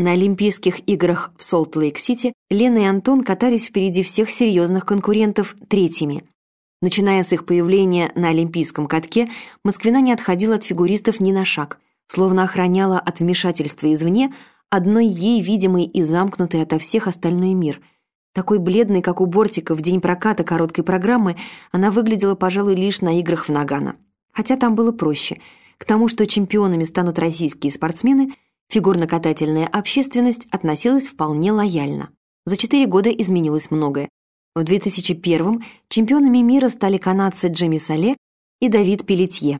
На Олимпийских играх в Солт-Лейк-Сити Лена и Антон катались впереди всех серьезных конкурентов третьими. Начиная с их появления на Олимпийском катке, Москвина не отходила от фигуристов ни на шаг, словно охраняла от вмешательства извне одной ей видимый и замкнутый ото всех остальной мир. Такой бледной, как у Бортика в день проката короткой программы, она выглядела, пожалуй, лишь на играх в Нагано. Хотя там было проще. К тому, что чемпионами станут российские спортсмены – Фигурно-катательная общественность относилась вполне лояльно. За четыре года изменилось многое. В 2001-м чемпионами мира стали канадцы Джимми Сале и Давид Пелетье.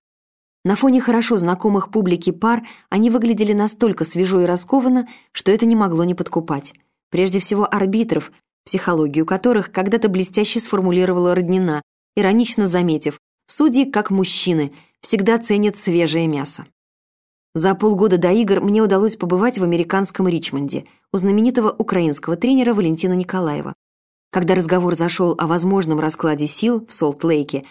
На фоне хорошо знакомых публике пар они выглядели настолько свежо и раскованно, что это не могло не подкупать. Прежде всего арбитров, психологию которых когда-то блестяще сформулировала Роднина, иронично заметив, судьи, как мужчины, всегда ценят свежее мясо. За полгода до игр мне удалось побывать в американском Ричмонде у знаменитого украинского тренера Валентина Николаева. Когда разговор зашел о возможном раскладе сил в Солт-Лейке,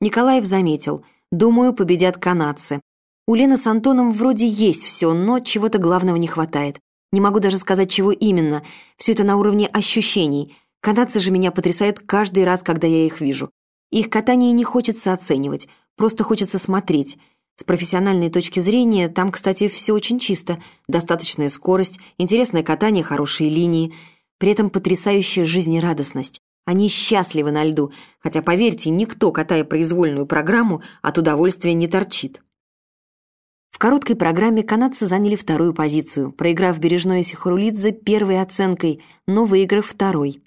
Николаев заметил, думаю, победят канадцы. У Лены с Антоном вроде есть все, но чего-то главного не хватает. Не могу даже сказать, чего именно. Все это на уровне ощущений. Канадцы же меня потрясают каждый раз, когда я их вижу. Их катание не хочется оценивать, просто хочется смотреть. С профессиональной точки зрения, там, кстати, все очень чисто. Достаточная скорость, интересное катание, хорошие линии. При этом потрясающая жизнерадостность. Они счастливы на льду, хотя, поверьте, никто, катая произвольную программу, от удовольствия не торчит. В короткой программе канадцы заняли вторую позицию, проиграв Бережной Сихарулидзе первой оценкой, но выиграв второй.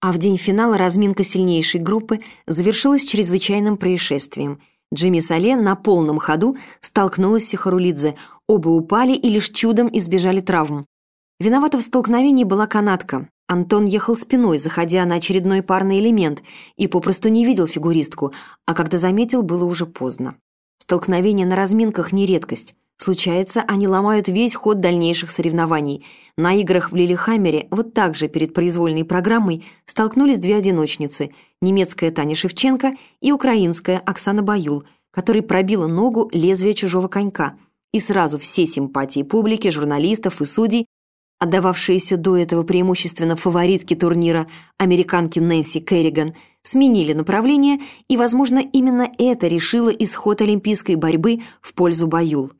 А в день финала разминка сильнейшей группы завершилась чрезвычайным происшествием – Джимми Сале на полном ходу столкнулась с Сихарулидзе. Оба упали и лишь чудом избежали травм. Виновата в столкновении была канатка. Антон ехал спиной, заходя на очередной парный элемент, и попросту не видел фигуристку, а когда заметил, было уже поздно. Столкновения на разминках не редкость. Случается, они ломают весь ход дальнейших соревнований. На играх в Лилихаммере вот так же перед произвольной программой столкнулись две одиночницы – немецкая Таня Шевченко и украинская Оксана Баюл, которой пробила ногу лезвие чужого конька. И сразу все симпатии публики, журналистов и судей, отдававшиеся до этого преимущественно фаворитки турнира, американки Нэнси Керриган, сменили направление, и, возможно, именно это решило исход олимпийской борьбы в пользу Баюл.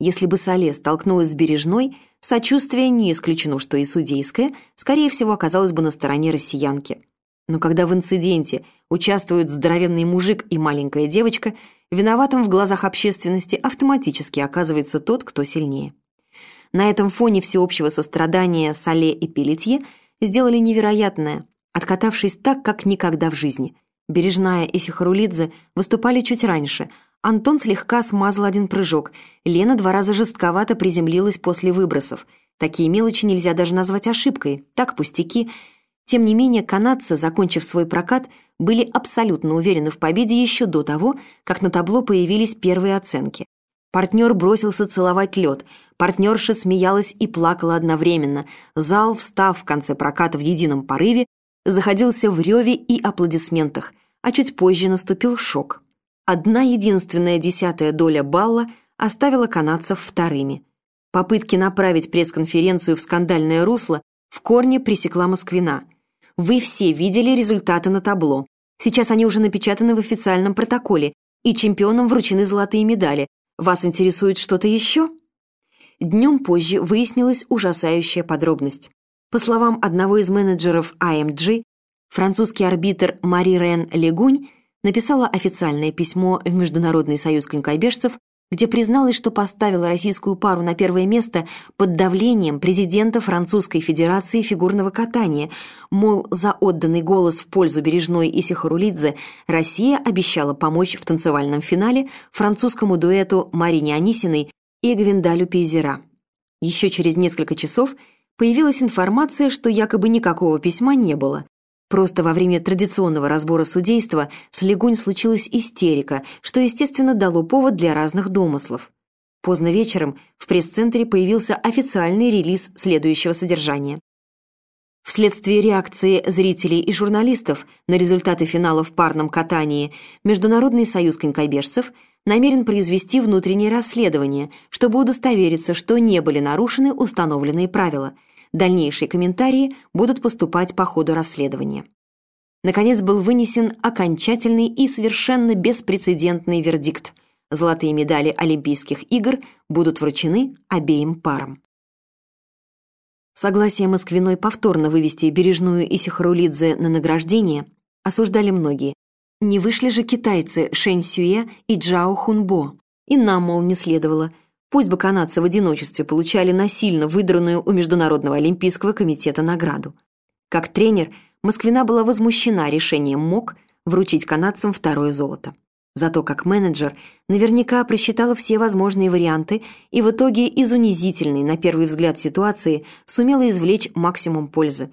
Если бы Сале столкнулась с Бережной, сочувствие не исключено, что и судейское, скорее всего, оказалось бы на стороне россиянки. Но когда в инциденте участвуют здоровенный мужик и маленькая девочка, виноватым в глазах общественности автоматически оказывается тот, кто сильнее. На этом фоне всеобщего сострадания Сале и Пелетье сделали невероятное, откатавшись так, как никогда в жизни. Бережная и Сихарулидзе выступали чуть раньше – Антон слегка смазал один прыжок. Лена два раза жестковато приземлилась после выбросов. Такие мелочи нельзя даже назвать ошибкой. Так, пустяки. Тем не менее, канадцы, закончив свой прокат, были абсолютно уверены в победе еще до того, как на табло появились первые оценки. Партнер бросился целовать лед. Партнерша смеялась и плакала одновременно. Зал, встав в конце проката в едином порыве, заходился в реве и аплодисментах, а чуть позже наступил шок. Одна единственная десятая доля балла оставила канадцев вторыми. Попытки направить пресс-конференцию в скандальное русло в корне пресекла Москвина. Вы все видели результаты на табло. Сейчас они уже напечатаны в официальном протоколе, и чемпионам вручены золотые медали. Вас интересует что-то еще? Днем позже выяснилась ужасающая подробность. По словам одного из менеджеров AMG, французский арбитр Мари Рен Легунь написала официальное письмо в Международный союз конькобежцев, где призналась, что поставила российскую пару на первое место под давлением президента Французской Федерации фигурного катания. Мол, за отданный голос в пользу Бережной и Сихарулидзе Россия обещала помочь в танцевальном финале французскому дуэту Марине Анисиной и Гвиндалю Пейзера. Еще через несколько часов появилась информация, что якобы никакого письма не было. Просто во время традиционного разбора судейства с Легунь случилась истерика, что, естественно, дало повод для разных домыслов. Поздно вечером в пресс-центре появился официальный релиз следующего содержания. Вследствие реакции зрителей и журналистов на результаты финала в парном катании Международный союз конькобежцев намерен произвести внутреннее расследование, чтобы удостовериться, что не были нарушены установленные правила. Дальнейшие комментарии будут поступать по ходу расследования. Наконец был вынесен окончательный и совершенно беспрецедентный вердикт. Золотые медали Олимпийских игр будут вручены обеим парам. Согласие Москвиной повторно вывести Бережную и Сихарулидзе на награждение осуждали многие. Не вышли же китайцы Шэнь Сюэ и Джао Хунбо. И нам, мол, не следовало. Пусть бы канадцы в одиночестве получали насильно выдранную у Международного олимпийского комитета награду. Как тренер, Москвина была возмущена решением МОК вручить канадцам второе золото. Зато как менеджер наверняка просчитала все возможные варианты и в итоге из унизительной, на первый взгляд, ситуации сумела извлечь максимум пользы.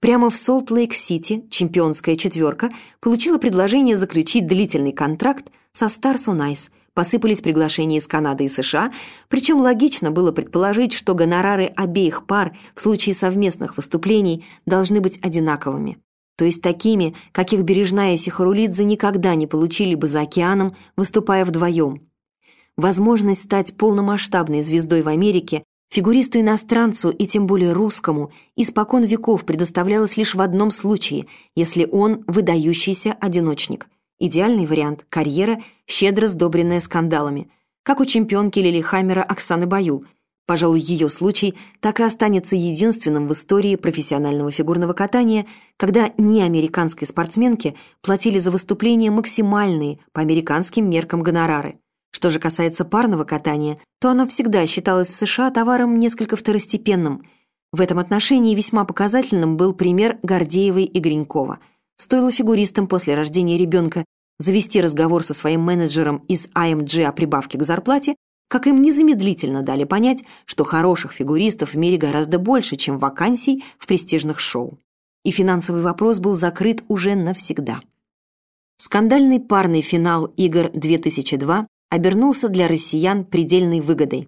Прямо в Солт-Лейк-Сити чемпионская четверка получила предложение заключить длительный контракт со Stars on Ice. Посыпались приглашения из Канады и США, причем логично было предположить, что гонорары обеих пар в случае совместных выступлений должны быть одинаковыми то есть такими, каких Бережная и Сихарулидзе никогда не получили бы за океаном, выступая вдвоем. Возможность стать полномасштабной звездой в Америке фигуристу-иностранцу и тем более русскому испокон веков предоставлялась лишь в одном случае, если он выдающийся одиночник. Идеальный вариант – карьера, щедро сдобренная скандалами, как у чемпионки Лилихаммера Оксаны Баюл – Пожалуй, ее случай так и останется единственным в истории профессионального фигурного катания, когда неамериканской спортсменке платили за выступление максимальные по американским меркам гонорары. Что же касается парного катания, то оно всегда считалось в США товаром несколько второстепенным. В этом отношении весьма показательным был пример Гордеевой и Гринькова. Стоило фигуристам после рождения ребенка завести разговор со своим менеджером из IMG о прибавке к зарплате, как им незамедлительно дали понять, что хороших фигуристов в мире гораздо больше, чем вакансий в престижных шоу. И финансовый вопрос был закрыт уже навсегда. Скандальный парный финал игр 2002 обернулся для россиян предельной выгодой.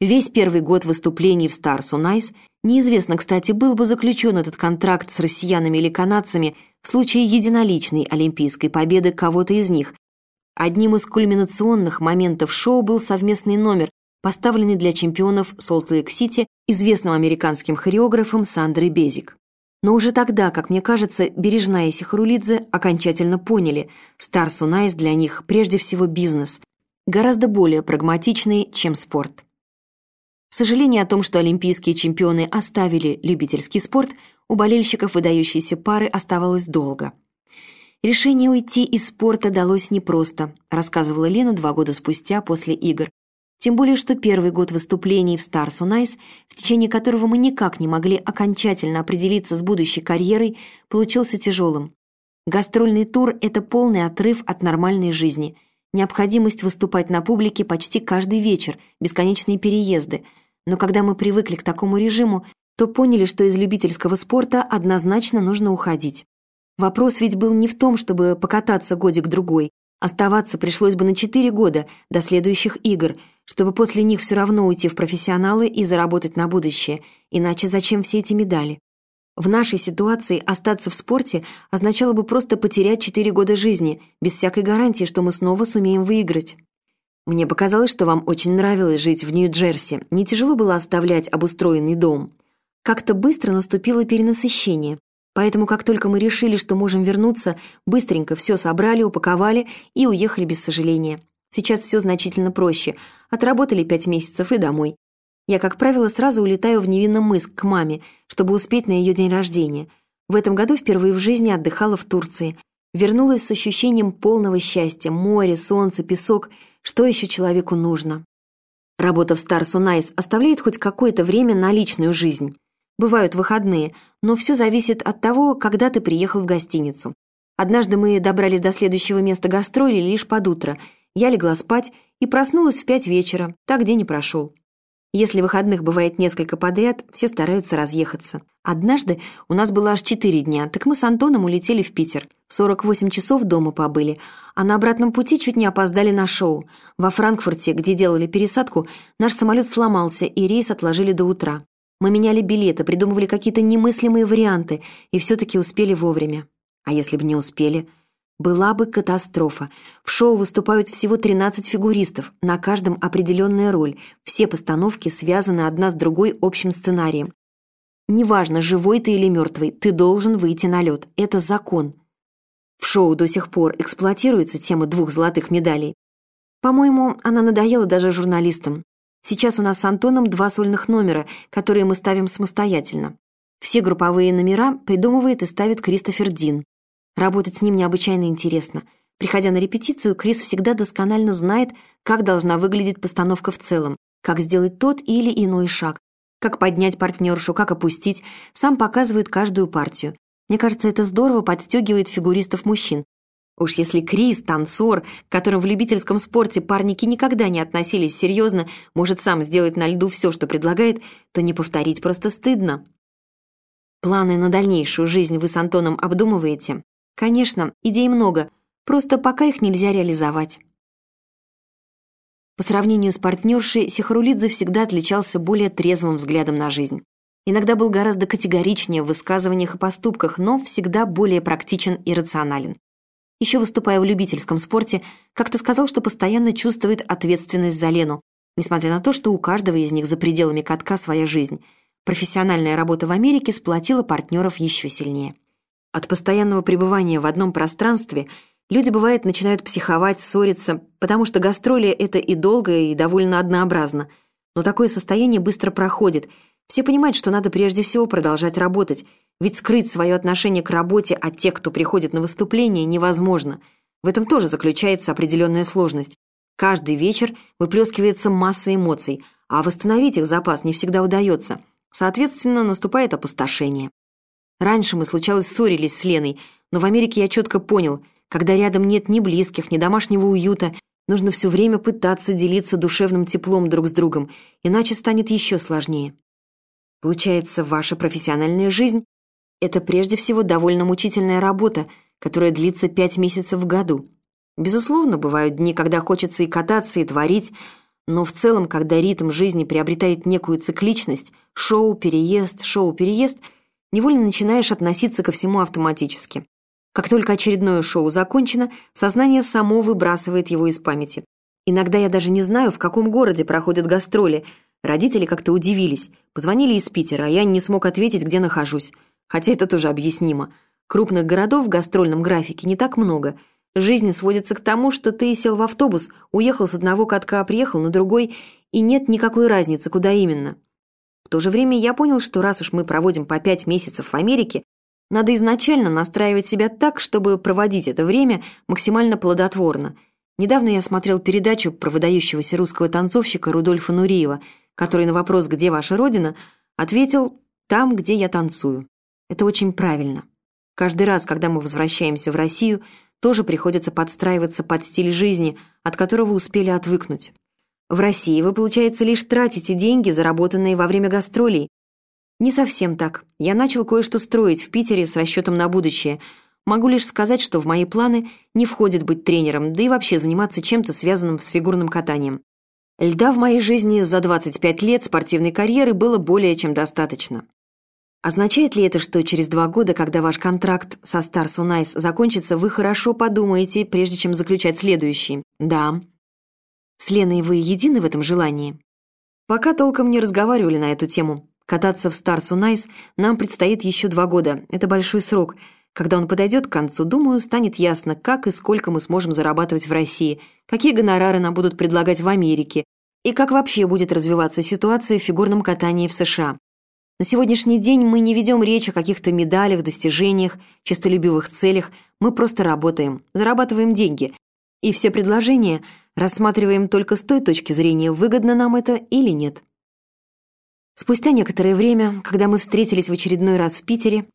Весь первый год выступлений в Stars on Ice неизвестно, кстати, был бы заключен этот контракт с россиянами или канадцами в случае единоличной олимпийской победы кого-то из них, Одним из кульминационных моментов шоу был совместный номер, поставленный для чемпионов Солт-Лейк-Сити известным американским хореографом Сандрой Безик. Но уже тогда, как мне кажется, Бережная и Сихарулидзе окончательно поняли, Stars on Ice для них прежде всего бизнес, гораздо более прагматичный, чем спорт. Сожаление о том, что олимпийские чемпионы оставили любительский спорт, у болельщиков выдающейся пары оставалось долго – Решение уйти из спорта далось непросто, рассказывала Лена два года спустя после игр. Тем более, что первый год выступлений в Stars on в течение которого мы никак не могли окончательно определиться с будущей карьерой, получился тяжелым. Гастрольный тур – это полный отрыв от нормальной жизни. Необходимость выступать на публике почти каждый вечер, бесконечные переезды. Но когда мы привыкли к такому режиму, то поняли, что из любительского спорта однозначно нужно уходить. Вопрос ведь был не в том, чтобы покататься годик-другой. Оставаться пришлось бы на четыре года, до следующих игр, чтобы после них все равно уйти в профессионалы и заработать на будущее. Иначе зачем все эти медали? В нашей ситуации остаться в спорте означало бы просто потерять четыре года жизни, без всякой гарантии, что мы снова сумеем выиграть. Мне показалось, что вам очень нравилось жить в Нью-Джерси. Не тяжело было оставлять обустроенный дом. Как-то быстро наступило перенасыщение. Поэтому, как только мы решили, что можем вернуться, быстренько все собрали, упаковали и уехали без сожаления. Сейчас все значительно проще. Отработали пять месяцев и домой. Я, как правило, сразу улетаю в Невинном мыс к маме, чтобы успеть на ее день рождения. В этом году впервые в жизни отдыхала в Турции. Вернулась с ощущением полного счастья. Море, солнце, песок. Что еще человеку нужно? Работа в on Ice оставляет хоть какое-то время на личную жизнь. Бывают выходные, но все зависит от того, когда ты приехал в гостиницу. Однажды мы добрались до следующего места гастроли лишь под утро. Я легла спать и проснулась в пять вечера. Так день и прошел. Если выходных бывает несколько подряд, все стараются разъехаться. Однажды у нас было аж четыре дня, так мы с Антоном улетели в Питер. 48 часов дома побыли, а на обратном пути чуть не опоздали на шоу. Во Франкфурте, где делали пересадку, наш самолет сломался, и рейс отложили до утра. Мы меняли билеты, придумывали какие-то немыслимые варианты и все-таки успели вовремя. А если бы не успели? Была бы катастрофа. В шоу выступают всего 13 фигуристов, на каждом определенная роль. Все постановки связаны одна с другой общим сценарием. Неважно, живой ты или мертвый, ты должен выйти на лед. Это закон. В шоу до сих пор эксплуатируется тема двух золотых медалей. По-моему, она надоела даже журналистам. Сейчас у нас с Антоном два сольных номера, которые мы ставим самостоятельно. Все групповые номера придумывает и ставит Кристофер Дин. Работать с ним необычайно интересно. Приходя на репетицию, Крис всегда досконально знает, как должна выглядеть постановка в целом, как сделать тот или иной шаг, как поднять партнершу, как опустить, сам показывает каждую партию. Мне кажется, это здорово подстегивает фигуристов мужчин. Уж если Крис, танцор, к которым в любительском спорте парники никогда не относились серьезно, может сам сделать на льду все, что предлагает, то не повторить просто стыдно. Планы на дальнейшую жизнь вы с Антоном обдумываете? Конечно, идей много, просто пока их нельзя реализовать. По сравнению с партнершей, Сихарулидзе всегда отличался более трезвым взглядом на жизнь. Иногда был гораздо категоричнее в высказываниях и поступках, но всегда более практичен и рационален. Еще выступая в любительском спорте, как-то сказал, что постоянно чувствует ответственность за Лену, несмотря на то, что у каждого из них за пределами катка своя жизнь. Профессиональная работа в Америке сплотила партнеров еще сильнее. От постоянного пребывания в одном пространстве люди, бывает, начинают психовать, ссориться, потому что гастроли — это и долго, и довольно однообразно. Но такое состояние быстро проходит. Все понимают, что надо прежде всего продолжать работать, ведь скрыть свое отношение к работе от тех, кто приходит на выступление, невозможно. В этом тоже заключается определенная сложность. Каждый вечер выплескивается масса эмоций, а восстановить их запас не всегда удается. Соответственно, наступает опустошение. Раньше мы, случалось, ссорились с Леной, но в Америке я четко понял, когда рядом нет ни близких, ни домашнего уюта, нужно все время пытаться делиться душевным теплом друг с другом, иначе станет еще сложнее. Получается, ваша профессиональная жизнь — это прежде всего довольно мучительная работа, которая длится пять месяцев в году. Безусловно, бывают дни, когда хочется и кататься, и творить, но в целом, когда ритм жизни приобретает некую цикличность, шоу, переезд, шоу, переезд — невольно начинаешь относиться ко всему автоматически. Как только очередное шоу закончено, сознание само выбрасывает его из памяти. Иногда я даже не знаю, в каком городе проходят гастроли. Родители как-то удивились. Позвонили из Питера, а я не смог ответить, где нахожусь. Хотя это тоже объяснимо. Крупных городов в гастрольном графике не так много. Жизнь сводится к тому, что ты сел в автобус, уехал с одного катка, приехал на другой, и нет никакой разницы, куда именно то же время я понял, что раз уж мы проводим по пять месяцев в Америке, надо изначально настраивать себя так, чтобы проводить это время максимально плодотворно. Недавно я смотрел передачу про выдающегося русского танцовщика Рудольфа Нуриева, который на вопрос «Где ваша родина?» ответил «Там, где я танцую». Это очень правильно. Каждый раз, когда мы возвращаемся в Россию, тоже приходится подстраиваться под стиль жизни, от которого успели отвыкнуть. В России вы, получается, лишь тратите деньги, заработанные во время гастролей. Не совсем так. Я начал кое-что строить в Питере с расчетом на будущее. Могу лишь сказать, что в мои планы не входит быть тренером, да и вообще заниматься чем-то связанным с фигурным катанием. Льда в моей жизни за 25 лет спортивной карьеры было более чем достаточно. Означает ли это, что через два года, когда ваш контракт со Stars on Ice закончится, вы хорошо подумаете, прежде чем заключать следующий? Да. С Леной вы едины в этом желании? Пока толком не разговаривали на эту тему. Кататься в Stars on Ice нам предстоит еще два года. Это большой срок. Когда он подойдет к концу, думаю, станет ясно, как и сколько мы сможем зарабатывать в России, какие гонорары нам будут предлагать в Америке и как вообще будет развиваться ситуация в фигурном катании в США. На сегодняшний день мы не ведем речь о каких-то медалях, достижениях, честолюбивых целях, мы просто работаем, зарабатываем деньги. И все предложения – рассматриваем только с той точки зрения, выгодно нам это или нет. Спустя некоторое время, когда мы встретились в очередной раз в Питере,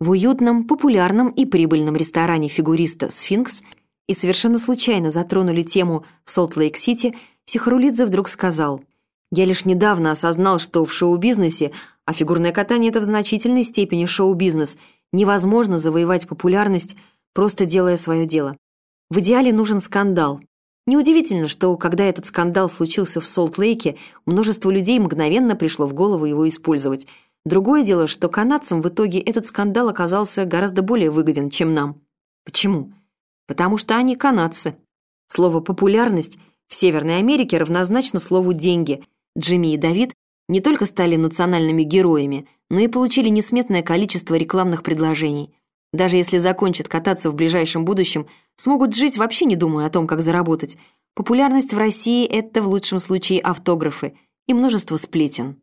в уютном, популярном и прибыльном ресторане фигуриста «Сфинкс» и совершенно случайно затронули тему Солт-Лейк-Сити, Сихрулидзе вдруг сказал, «Я лишь недавно осознал, что в шоу-бизнесе, а фигурное катание — это в значительной степени шоу-бизнес, невозможно завоевать популярность, просто делая свое дело. В идеале нужен скандал, Неудивительно, что, когда этот скандал случился в Солт-Лейке, множество людей мгновенно пришло в голову его использовать. Другое дело, что канадцам в итоге этот скандал оказался гораздо более выгоден, чем нам. Почему? Потому что они канадцы. Слово «популярность» в Северной Америке равнозначно слову «деньги». Джимми и Давид не только стали национальными героями, но и получили несметное количество рекламных предложений. Даже если закончат кататься в ближайшем будущем, смогут жить вообще не думая о том, как заработать. Популярность в России – это в лучшем случае автографы и множество сплетен.